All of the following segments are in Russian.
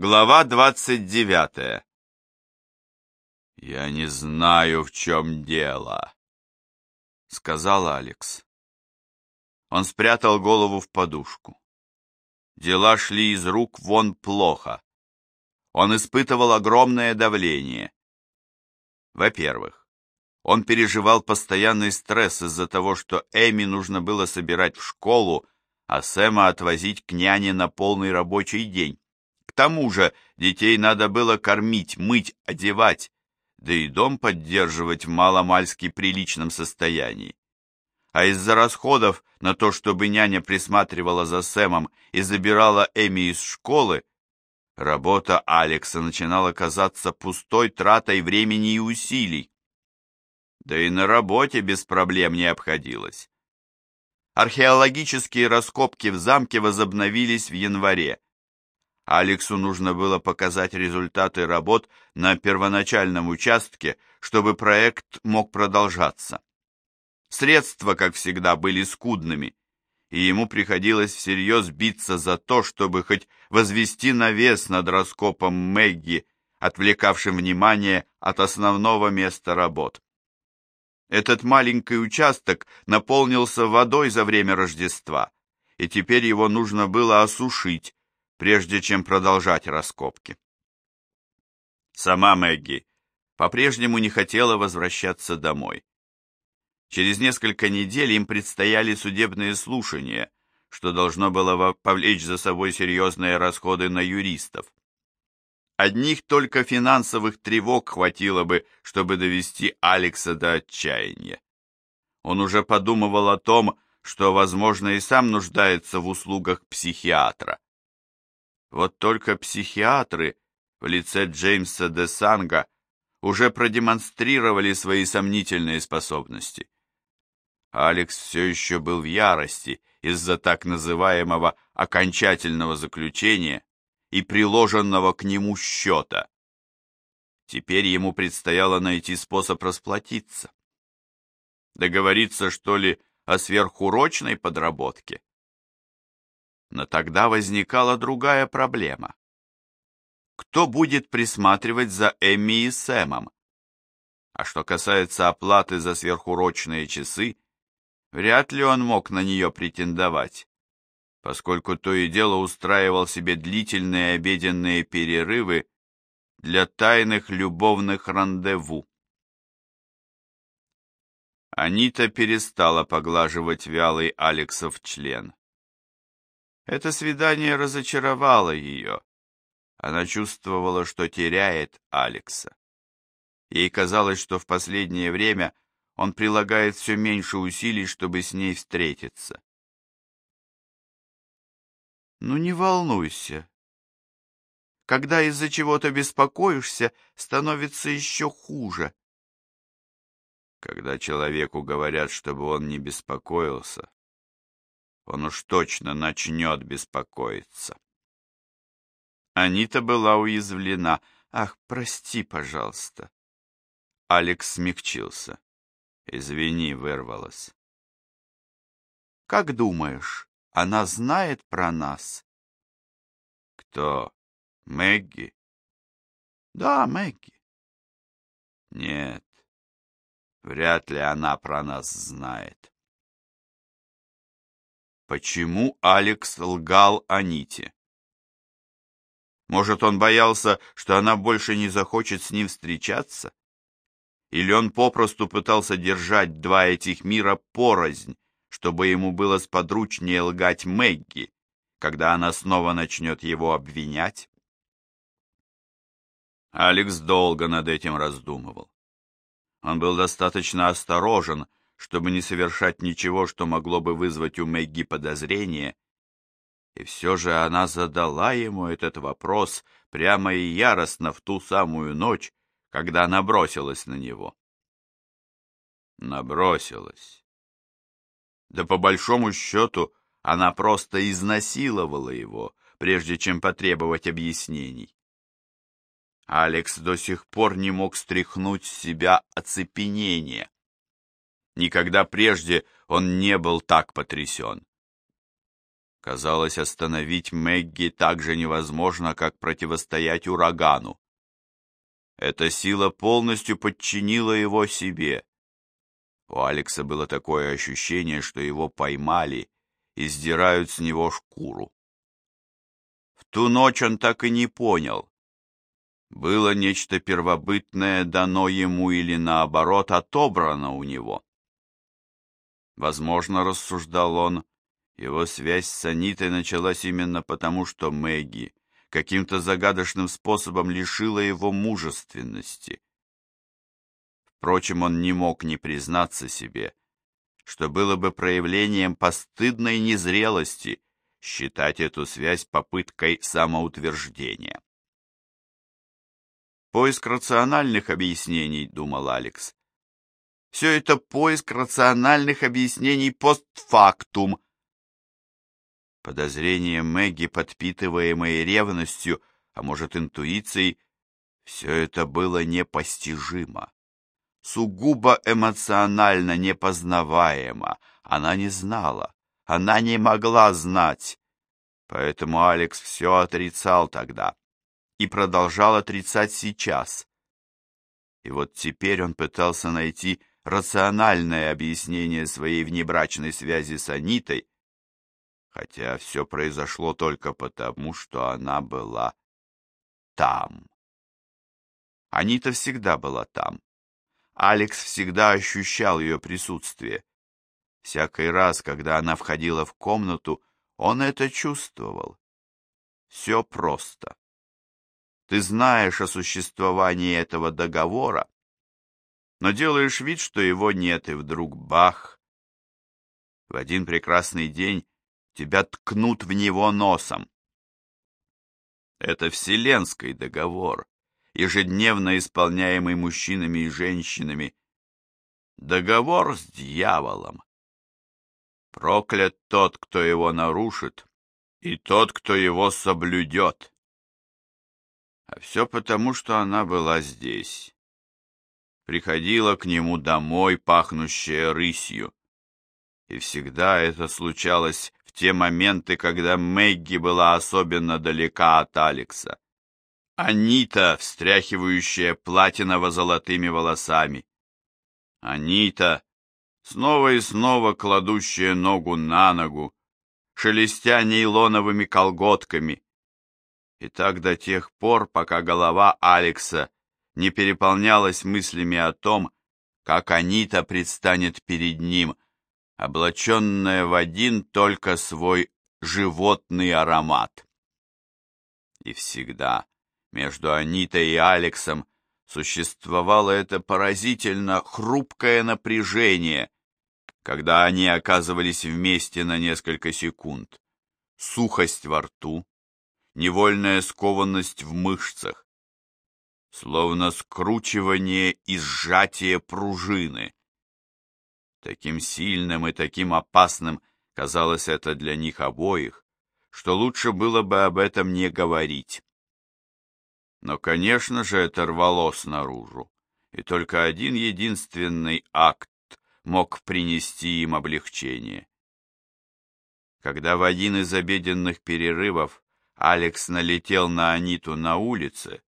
Глава двадцать девятая. «Я не знаю, в чем дело», — сказал Алекс. Он спрятал голову в подушку. Дела шли из рук вон плохо. Он испытывал огромное давление. Во-первых, он переживал постоянный стресс из-за того, что Эми нужно было собирать в школу, а Сэма отвозить к няне на полный рабочий день. Тому же детей надо было кормить, мыть, одевать, да и дом поддерживать в маломальски приличном состоянии. А из-за расходов на то, чтобы няня присматривала за Сэмом и забирала Эми из школы, работа Алекса начинала казаться пустой тратой времени и усилий. Да и на работе без проблем не обходилось. Археологические раскопки в замке возобновились в январе. Алексу нужно было показать результаты работ на первоначальном участке, чтобы проект мог продолжаться. Средства, как всегда, были скудными, и ему приходилось всерьез биться за то, чтобы хоть возвести навес над раскопом Мэгги, отвлекавшим внимание от основного места работ. Этот маленький участок наполнился водой за время Рождества, и теперь его нужно было осушить, прежде чем продолжать раскопки. Сама Мэгги по-прежнему не хотела возвращаться домой. Через несколько недель им предстояли судебные слушания, что должно было повлечь за собой серьезные расходы на юристов. Одних только финансовых тревог хватило бы, чтобы довести Алекса до отчаяния. Он уже подумывал о том, что, возможно, и сам нуждается в услугах психиатра. Вот только психиатры в лице Джеймса де Санга уже продемонстрировали свои сомнительные способности. Алекс все еще был в ярости из-за так называемого окончательного заключения и приложенного к нему счета. Теперь ему предстояло найти способ расплатиться. Договориться, что ли, о сверхурочной подработке? Но тогда возникала другая проблема. Кто будет присматривать за Эмми и Сэмом? А что касается оплаты за сверхурочные часы, вряд ли он мог на нее претендовать, поскольку то и дело устраивал себе длительные обеденные перерывы для тайных любовных рандеву. Анита перестала поглаживать вялый Алексов член. Это свидание разочаровало ее. Она чувствовала, что теряет Алекса. Ей казалось, что в последнее время он прилагает все меньше усилий, чтобы с ней встретиться. «Ну не волнуйся. Когда из-за чего-то беспокоишься, становится еще хуже». Когда человеку говорят, чтобы он не беспокоился, он уж точно начнет беспокоиться. Анита была уязвлена. «Ах, прости, пожалуйста». Алекс смягчился. «Извини», — вырвалось. «Как думаешь, она знает про нас?» «Кто? Мэгги?» «Да, Мэгги». «Нет, вряд ли она про нас знает». Почему Алекс лгал Аните? Может, он боялся, что она больше не захочет с ним встречаться? Или он попросту пытался держать два этих мира порознь, чтобы ему было сподручнее лгать Мэгги, когда она снова начнет его обвинять? Алекс долго над этим раздумывал. Он был достаточно осторожен, чтобы не совершать ничего, что могло бы вызвать у Мэгги подозрение, и все же она задала ему этот вопрос прямо и яростно в ту самую ночь, когда набросилась на него. Набросилась. Да по большому счету она просто изнасиловала его, прежде чем потребовать объяснений. Алекс до сих пор не мог стряхнуть с себя оцепенение. Никогда прежде он не был так потрясен. Казалось, остановить Мэгги так же невозможно, как противостоять урагану. Эта сила полностью подчинила его себе. У Алекса было такое ощущение, что его поймали и сдирают с него шкуру. В ту ночь он так и не понял, было нечто первобытное дано ему или наоборот отобрано у него. Возможно, рассуждал он, его связь с Анитой началась именно потому, что Мэгги каким-то загадочным способом лишила его мужественности. Впрочем, он не мог не признаться себе, что было бы проявлением постыдной незрелости считать эту связь попыткой самоутверждения. Поиск рациональных объяснений, думал Алекс. Все это поиск рациональных объяснений постфактум. Подозрения Мэгги, подпитываемые ревностью, а может интуицией, все это было непостижимо. Сугубо эмоционально непознаваемо. Она не знала, она не могла знать. Поэтому Алекс все отрицал тогда и продолжал отрицать сейчас. И вот теперь он пытался найти рациональное объяснение своей внебрачной связи с Анитой, хотя все произошло только потому, что она была там. Анита всегда была там. Алекс всегда ощущал ее присутствие. Всякий раз, когда она входила в комнату, он это чувствовал. Все просто. Ты знаешь о существовании этого договора, но делаешь вид, что его нет, и вдруг бах! В один прекрасный день тебя ткнут в него носом. Это вселенский договор, ежедневно исполняемый мужчинами и женщинами. Договор с дьяволом. Проклят тот, кто его нарушит, и тот, кто его соблюдет. А все потому, что она была здесь. Приходила к нему домой, пахнущая рысью. И всегда это случалось в те моменты, когда Мэгги была особенно далека от Алекса. Анита, встряхивающая платиново-золотыми волосами. Анита, снова и снова кладущая ногу на ногу, шелестя нейлоновыми колготками, и так до тех пор, пока голова Алекса не переполнялась мыслями о том, как Анита предстанет перед ним, облаченная в один только свой животный аромат. И всегда между Анитой и Алексом существовало это поразительно хрупкое напряжение, когда они оказывались вместе на несколько секунд. Сухость во рту, невольная скованность в мышцах, словно скручивание и сжатие пружины. Таким сильным и таким опасным казалось это для них обоих, что лучше было бы об этом не говорить. Но, конечно же, это рвалось наружу, и только один единственный акт мог принести им облегчение. Когда в один из обеденных перерывов Алекс налетел на Аниту на улице.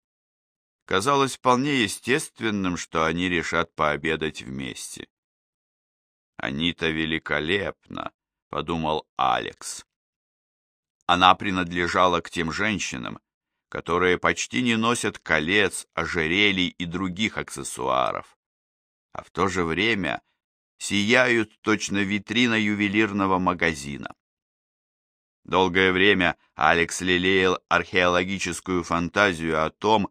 Казалось вполне естественным, что они решат пообедать вместе. «Анита великолепна», — подумал Алекс. Она принадлежала к тем женщинам, которые почти не носят колец, ожерелий и других аксессуаров, а в то же время сияют точно витрина ювелирного магазина. Долгое время Алекс лелеял археологическую фантазию о том,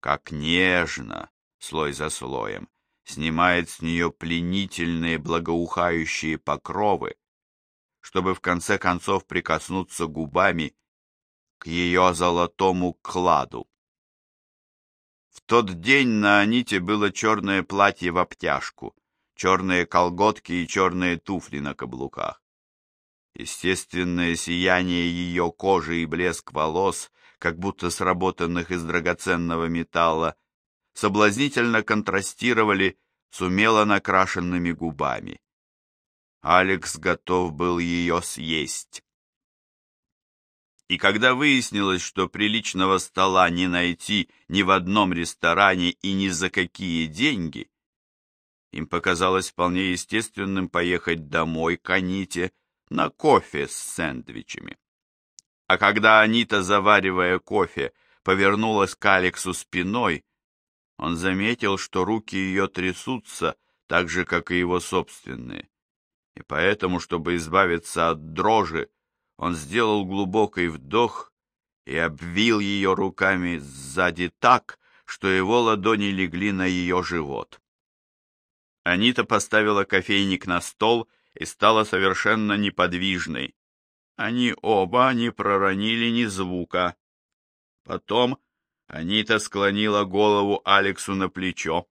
как нежно, слой за слоем, снимает с нее пленительные благоухающие покровы, чтобы в конце концов прикоснуться губами к ее золотому кладу. В тот день на Аните было черное платье в обтяжку, черные колготки и черные туфли на каблуках. Естественное сияние ее кожи и блеск волос, как будто сработанных из драгоценного металла, соблазнительно контрастировали с умело накрашенными губами. Алекс готов был ее съесть. И когда выяснилось, что приличного стола не найти ни в одном ресторане и ни за какие деньги, им показалось вполне естественным поехать домой к Аните на кофе с сэндвичами. А когда Анита, заваривая кофе, повернулась к Алексу спиной, он заметил, что руки ее трясутся так же, как и его собственные. И поэтому, чтобы избавиться от дрожи, он сделал глубокий вдох и обвил ее руками сзади так, что его ладони легли на ее живот. Анита поставила кофейник на стол и стала совершенно неподвижной. Они оба не проронили ни звука. Потом Анита склонила голову Алексу на плечо.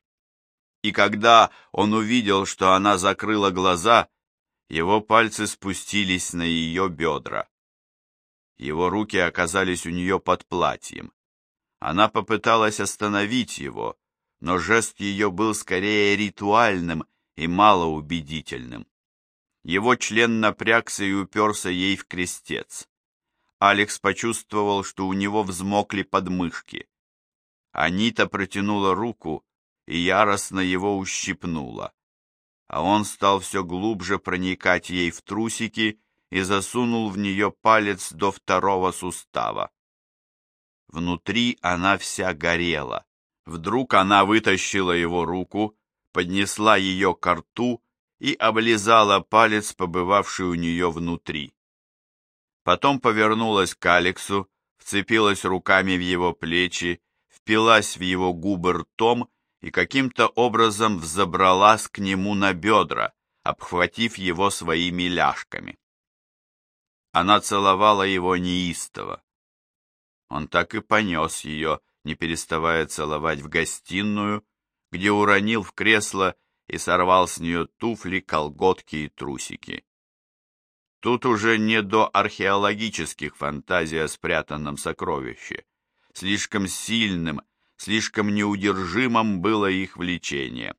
И когда он увидел, что она закрыла глаза, его пальцы спустились на ее бедра. Его руки оказались у нее под платьем. Она попыталась остановить его, но жест ее был скорее ритуальным и малоубедительным. Его член напрягся и уперся ей в крестец. Алекс почувствовал, что у него взмокли подмышки. Анита протянула руку и яростно его ущипнула а он стал все глубже проникать ей в трусики и засунул в нее палец до второго сустава. Внутри она вся горела. Вдруг она вытащила его руку, поднесла ее к рту и облизала палец, побывавший у нее внутри. Потом повернулась к Алексу, вцепилась руками в его плечи, впилась в его губы ртом и каким-то образом взобралась к нему на бедра, обхватив его своими ляжками. Она целовала его неистово. Он так и понес ее, не переставая целовать в гостиную, где уронил в кресло и сорвал с нее туфли, колготки и трусики. Тут уже не до археологических фантазий о спрятанном сокровище. Слишком сильным слишком неудержимым было их влечение.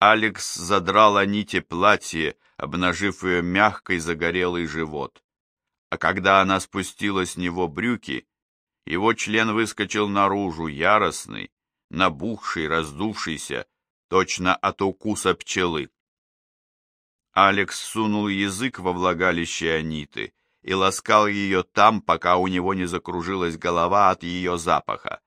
Алекс задрал Аните платье, обнажив ее мягкий загорелый живот. А когда она спустила с него брюки, его член выскочил наружу, яростный, набухший, раздувшийся, точно от укуса пчелы. Алекс сунул язык во влагалище Аниты и ласкал ее там, пока у него не закружилась голова от ее запаха.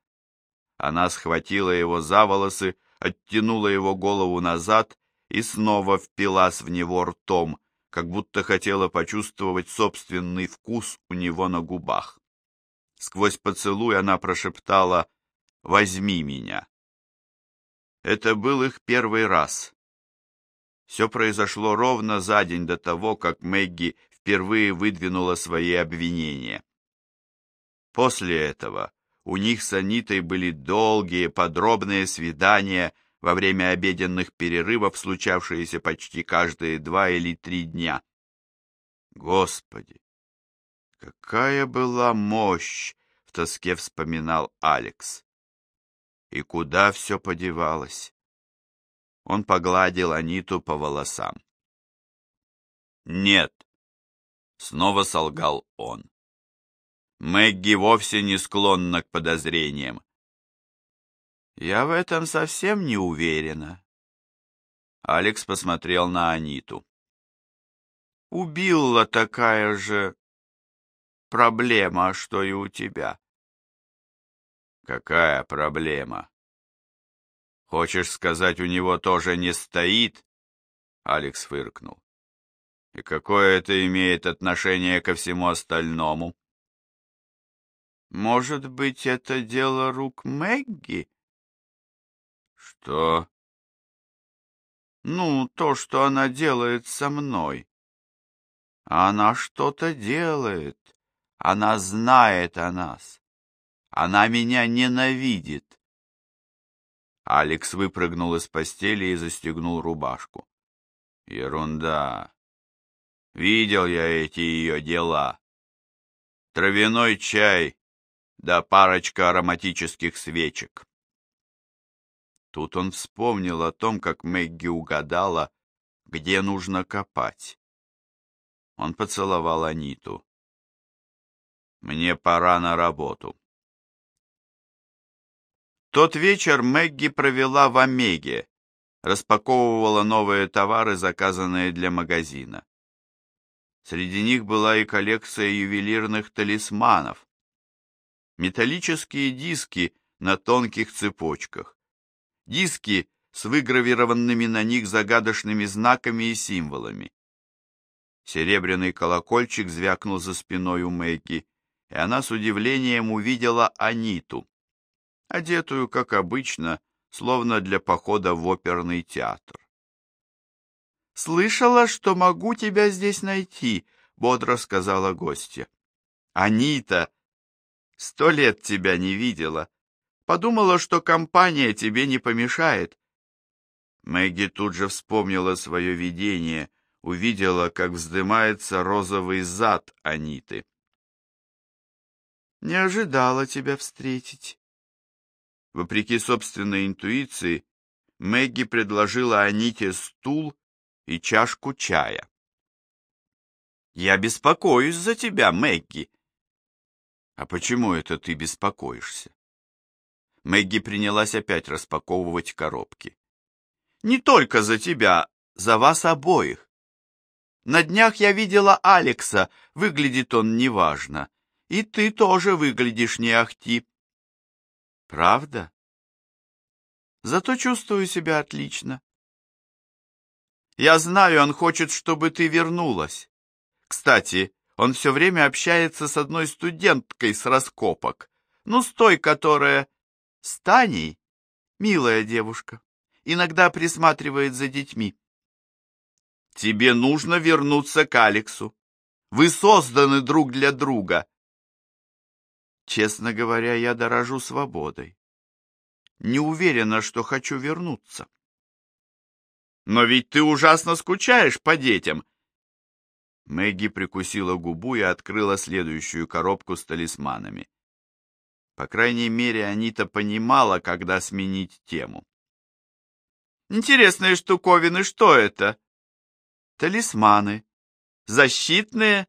Она схватила его за волосы, оттянула его голову назад и снова впилась в него ртом, как будто хотела почувствовать собственный вкус у него на губах. Сквозь поцелуй она прошептала «Возьми меня». Это был их первый раз. Все произошло ровно за день до того, как Мэгги впервые выдвинула свои обвинения. После этого у них с Анитой были долгие, подробные свидания во время обеденных перерывов, случавшиеся почти каждые два или три дня. Господи, какая была мощь, в тоске вспоминал Алекс. И куда все подевалось? Он погладил Аниту по волосам. Нет, снова солгал он. Мэгги вовсе не склонна к подозрениям. Я в этом совсем не уверена. Алекс посмотрел на Аниту. У Билла такая же проблема, что и у тебя. Какая проблема? Хочешь сказать, у него тоже не стоит? Алекс фыркнул. И какое это имеет отношение ко всему остальному? Может быть, это дело рук Мэгги? Что? Ну, то, что она делает со мной. Она что-то делает. Она знает о нас. Она меня ненавидит. Алекс выпрыгнул из постели и застегнул рубашку. Ерунда. Видел я эти ее дела. Травяной чай да парочка ароматических свечек. Тут он вспомнил о том, как Мэгги угадала, где нужно копать. Он поцеловал Аниту. Мне пора на работу. Тот вечер Мэгги провела в Омеге, распаковывала новые товары, заказанные для магазина. Среди них была и коллекция ювелирных талисманов. Металлические диски на тонких цепочках. Диски с выгравированными на них загадочными знаками и символами. Серебряный колокольчик звякнул за спиной у Мэгги, и она с удивлением увидела Аниту одетую, как обычно, словно для похода в оперный театр. «Слышала, что могу тебя здесь найти», — бодро сказала гостья. «Анита, сто лет тебя не видела. Подумала, что компания тебе не помешает». Мэгги тут же вспомнила свое видение, увидела, как вздымается розовый зад Аниты. «Не ожидала тебя встретить», Вопреки собственной интуиции, Мэгги предложила Аните стул и чашку чая. «Я беспокоюсь за тебя, Мэгги». «А почему это ты беспокоишься?» Мэгги принялась опять распаковывать коробки. «Не только за тебя, за вас обоих. На днях я видела Алекса, выглядит он неважно. И ты тоже выглядишь не ахти. Правда? Зато чувствую себя отлично. Я знаю, он хочет, чтобы ты вернулась. Кстати, он все время общается с одной студенткой с раскопок. Ну, с той, которая... С Таней? Милая девушка. Иногда присматривает за детьми. Тебе нужно вернуться к Алексу. Вы созданы друг для друга. Честно говоря, я дорожу свободой. Не уверена, что хочу вернуться. Но ведь ты ужасно скучаешь по детям. Мэгги прикусила губу и открыла следующую коробку с талисманами. По крайней мере, Анита понимала, когда сменить тему. Интересные штуковины, что это? Талисманы. Защитные?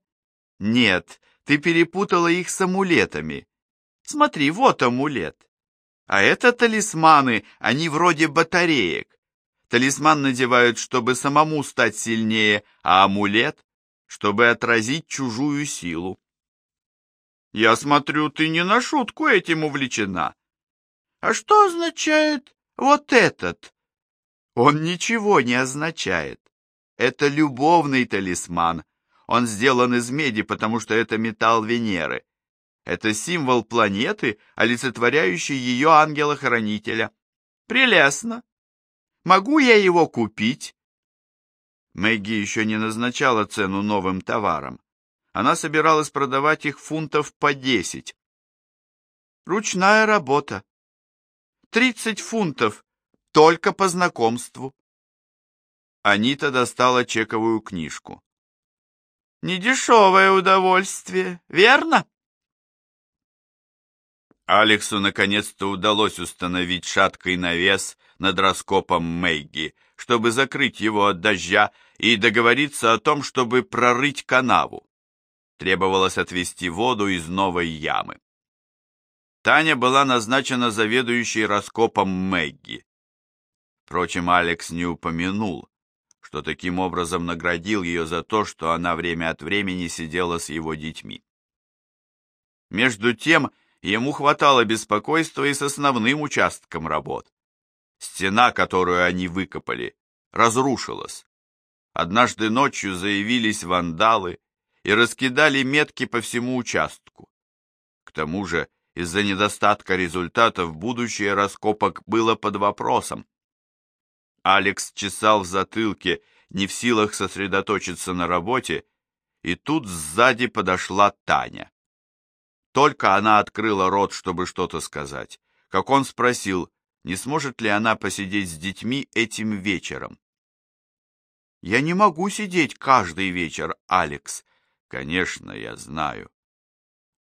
Нет, ты перепутала их с амулетами. Смотри, вот амулет. А это талисманы, они вроде батареек. Талисман надевают, чтобы самому стать сильнее, а амулет, чтобы отразить чужую силу. Я смотрю, ты не на шутку этим увлечена. А что означает вот этот? Он ничего не означает. Это любовный талисман. Он сделан из меди, потому что это металл Венеры. Это символ планеты, олицетворяющий ее ангела-хранителя. Прелестно. Могу я его купить? Мэгги еще не назначала цену новым товарам. Она собиралась продавать их фунтов по десять. Ручная работа. Тридцать фунтов, только по знакомству. Анита достала чековую книжку. Недешевое удовольствие, верно? Алексу наконец-то удалось установить шаткий навес над раскопом Мэгги, чтобы закрыть его от дождя и договориться о том, чтобы прорыть канаву. Требовалось отвести воду из новой ямы. Таня была назначена заведующей раскопом Мэгги. Впрочем, Алекс не упомянул, что таким образом наградил ее за то, что она время от времени сидела с его детьми. Между тем, ему хватало беспокойства и с основным участком работ. Стена, которую они выкопали, разрушилась. Однажды ночью заявились вандалы и раскидали метки по всему участку. К тому же, из-за недостатка результатов будущее раскопок было под вопросом. Алекс чесал в затылке, не в силах сосредоточиться на работе, и тут сзади подошла Таня. Только она открыла рот, чтобы что-то сказать, как он спросил, не сможет ли она посидеть с детьми этим вечером. «Я не могу сидеть каждый вечер, Алекс». «Конечно, я знаю.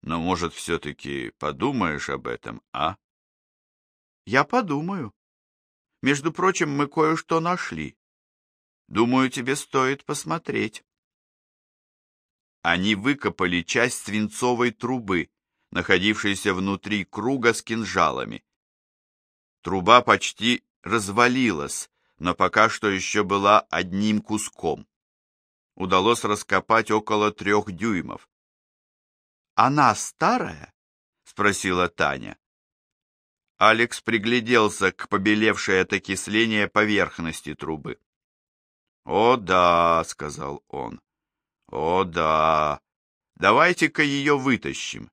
Но, может, все-таки подумаешь об этом, а?» «Я подумаю. Между прочим, мы кое-что нашли. Думаю, тебе стоит посмотреть». они выкопали часть свинцовой трубы, находившейся внутри круга с кинжалами. Труба почти развалилась, но пока что еще была одним куском. Удалось раскопать около трех дюймов. «Она старая?» — спросила Таня. Алекс пригляделся к побелевшей от окисления поверхности трубы. «О да», — сказал он, — «о да, давайте-ка ее вытащим».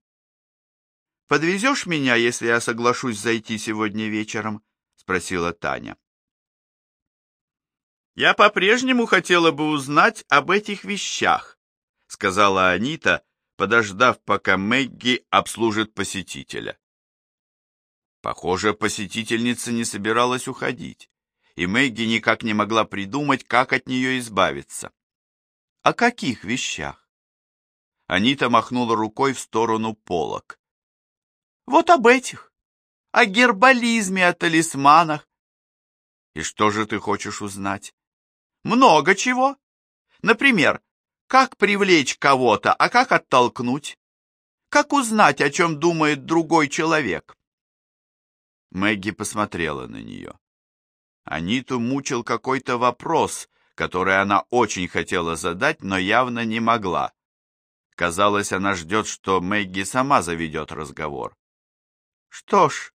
«Подвезешь меня, если я соглашусь зайти сегодня вечером?» — спросила Таня. «Я по-прежнему хотела бы узнать об этих вещах», — сказала Анита, подождав, пока Мэгги обслужит посетителя. Похоже, посетительница не собиралась уходить, и Мэгги никак не могла придумать, как от нее избавиться. «О каких вещах?» Анита махнула рукой в сторону полок. «Вот об этих. О гербализме, о талисманах. И что же ты хочешь узнать? Много чего. Например, как привлечь кого-то, а как оттолкнуть? Как узнать, о чем думает другой человек? Мэгги посмотрела на нее. Аниту мучил какой-то вопрос, который она очень хотела задать, но явно не могла. Казалось, она ждет, что Мэгги сама заведет разговор. Что ж,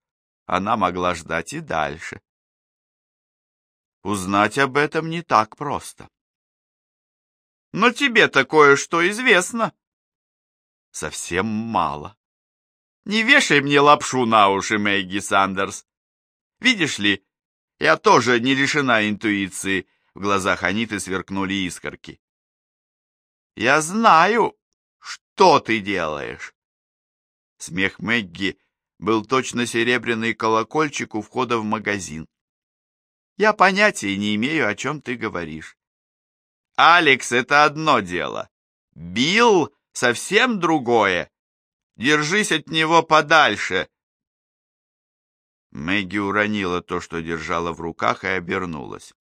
она могла ждать и дальше. Узнать об этом не так просто. Но тебе такое что известно? Совсем мало. Не вешай мне лапшу на уши, Мэгги Сандерс. Видишь ли, я тоже не лишена интуиции. В глазах Аниты сверкнули искорки. Я знаю, что ты делаешь. Смех Мэгги был точно серебряный колокольчик у входа в магазин. Я понятия не имею, о чем ты говоришь. Алекс — это одно дело. Билл — совсем другое. Держись от него подальше!» Мэгги уронила то, что держала в руках, и обернулась.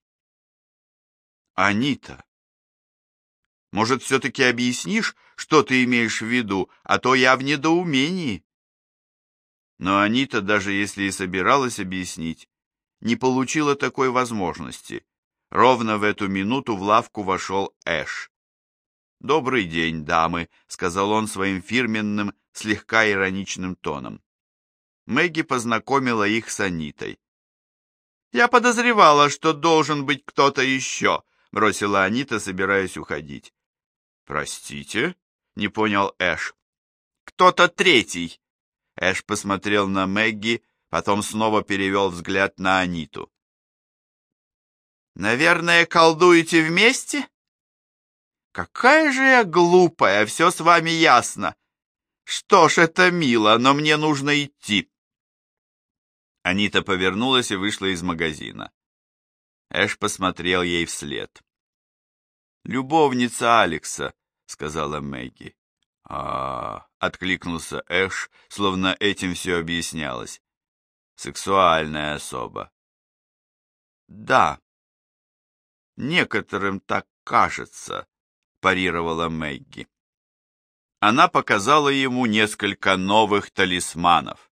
«Анита, может, все-таки объяснишь, что ты имеешь в виду, а то я в недоумении?» Но Анита, даже если и собиралась объяснить, не получила такой возможности. Ровно в эту минуту в лавку вошел Эш. «Добрый день, дамы», — сказал он своим фирменным, слегка ироничным тоном. Мэгги познакомила их с Анитой. «Я подозревала, что должен быть кто-то еще», — бросила Анита, собираясь уходить. «Простите?» — не понял Эш. «Кто-то третий!» Эш посмотрел на Мэгги, потом снова перевел взгляд на Аниту. «Наверное, колдуете вместе?» Какая же я глупая, все с вами ясно. Что ж, это мило, но мне нужно идти. Анита повернулась и вышла из магазина. Эш посмотрел ей вслед. «Любовница Алекса», — сказала Мэгги. а, -а, -а откликнулся Эш, словно этим все объяснялось. «Сексуальная особа». «Да, некоторым так кажется», парировала Мэгги. Она показала ему несколько новых талисманов.